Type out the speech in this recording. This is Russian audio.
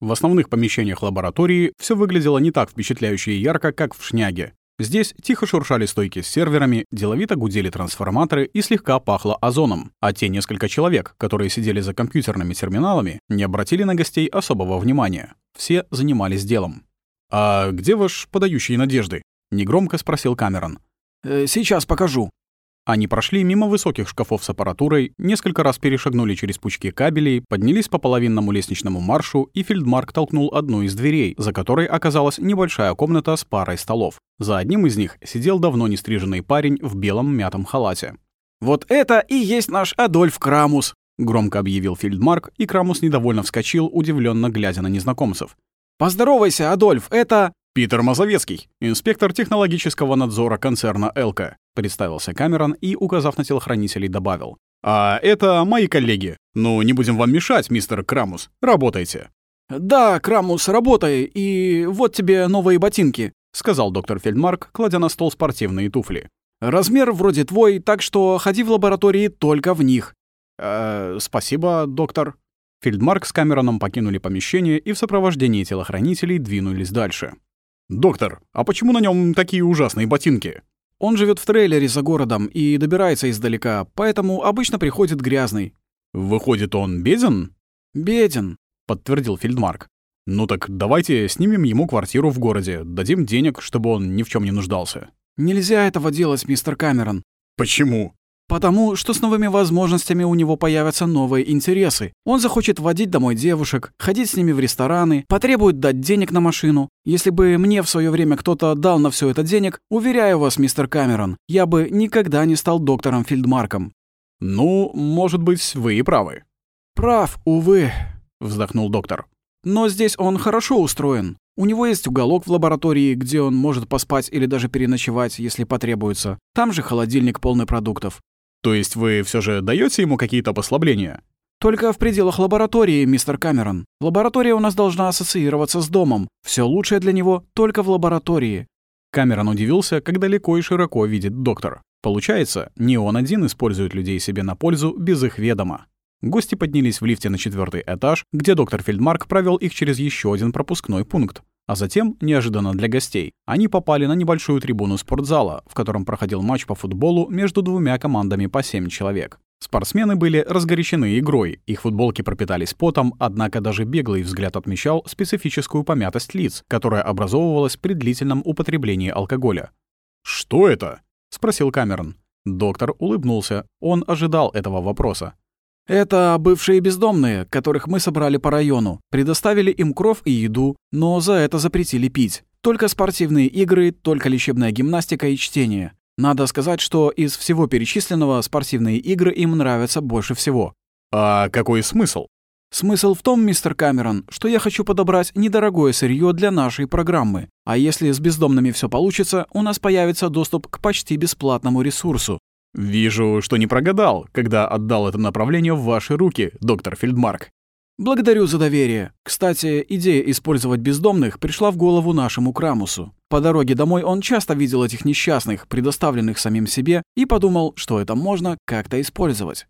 В основных помещениях лаборатории все выглядело не так впечатляюще и ярко, как в шняге. Здесь тихо шуршали стойки с серверами, деловито гудели трансформаторы и слегка пахло озоном. А те несколько человек, которые сидели за компьютерными терминалами, не обратили на гостей особого внимания. Все занимались делом. «А где ваш подающий надежды?» — негромко спросил Камерон. «Э, «Сейчас покажу», они прошли мимо высоких шкафов с аппаратурой, несколько раз перешагнули через пучки кабелей, поднялись по половинному лестничному маршу, и Фельдмарк толкнул одну из дверей, за которой оказалась небольшая комната с парой столов. За одним из них сидел давно не стриженный парень в белом мятом халате. «Вот это и есть наш Адольф Крамус!» — громко объявил Фельдмарк, и Крамус недовольно вскочил, удивленно глядя на незнакомцев. «Поздоровайся, Адольф, это...» «Питер Мазовецкий, инспектор технологического надзора концерна «Элка», — представился Камерон и, указав на телохранителей, добавил. «А это мои коллеги. Ну, не будем вам мешать, мистер Крамус. Работайте». «Да, Крамус, работай, и вот тебе новые ботинки», — сказал доктор Фельдмарк, кладя на стол спортивные туфли. «Размер вроде твой, так что ходи в лаборатории только в них». «Э, «Спасибо, доктор». Фельдмарк с Камероном покинули помещение и в сопровождении телохранителей двинулись дальше. «Доктор, а почему на нем такие ужасные ботинки?» «Он живет в трейлере за городом и добирается издалека, поэтому обычно приходит грязный». «Выходит, он беден?» «Беден», — подтвердил Фельдмарк. «Ну так давайте снимем ему квартиру в городе, дадим денег, чтобы он ни в чем не нуждался». «Нельзя этого делать, мистер Камерон». «Почему?» Потому что с новыми возможностями у него появятся новые интересы. Он захочет водить домой девушек, ходить с ними в рестораны, потребует дать денег на машину. Если бы мне в свое время кто-то дал на все это денег, уверяю вас, мистер Камерон, я бы никогда не стал доктором Фельдмарком. Ну, может быть, вы и правы. Прав, увы, вздохнул доктор. Но здесь он хорошо устроен. У него есть уголок в лаборатории, где он может поспать или даже переночевать, если потребуется. Там же холодильник полный продуктов. То есть вы все же даете ему какие-то послабления? Только в пределах лаборатории, мистер Камерон. Лаборатория у нас должна ассоциироваться с домом. Все лучшее для него только в лаборатории. Камерон удивился, как далеко и широко видит доктор. Получается, не он один использует людей себе на пользу без их ведома. Гости поднялись в лифте на четвертый этаж, где доктор Фельдмарк провел их через еще один пропускной пункт. А затем, неожиданно для гостей, они попали на небольшую трибуну спортзала, в котором проходил матч по футболу между двумя командами по семь человек. Спортсмены были разгорячены игрой, их футболки пропитались потом, однако даже беглый взгляд отмечал специфическую помятость лиц, которая образовывалась при длительном употреблении алкоголя. «Что это?» — спросил Камерон. Доктор улыбнулся. Он ожидал этого вопроса. Это бывшие бездомные, которых мы собрали по району. Предоставили им кров и еду, но за это запретили пить. Только спортивные игры, только лечебная гимнастика и чтение. Надо сказать, что из всего перечисленного спортивные игры им нравятся больше всего. А какой смысл? Смысл в том, мистер Камерон, что я хочу подобрать недорогое сырье для нашей программы. А если с бездомными все получится, у нас появится доступ к почти бесплатному ресурсу. «Вижу, что не прогадал, когда отдал это направление в ваши руки, доктор Фельдмарк». «Благодарю за доверие. Кстати, идея использовать бездомных пришла в голову нашему Крамусу. По дороге домой он часто видел этих несчастных, предоставленных самим себе, и подумал, что это можно как-то использовать.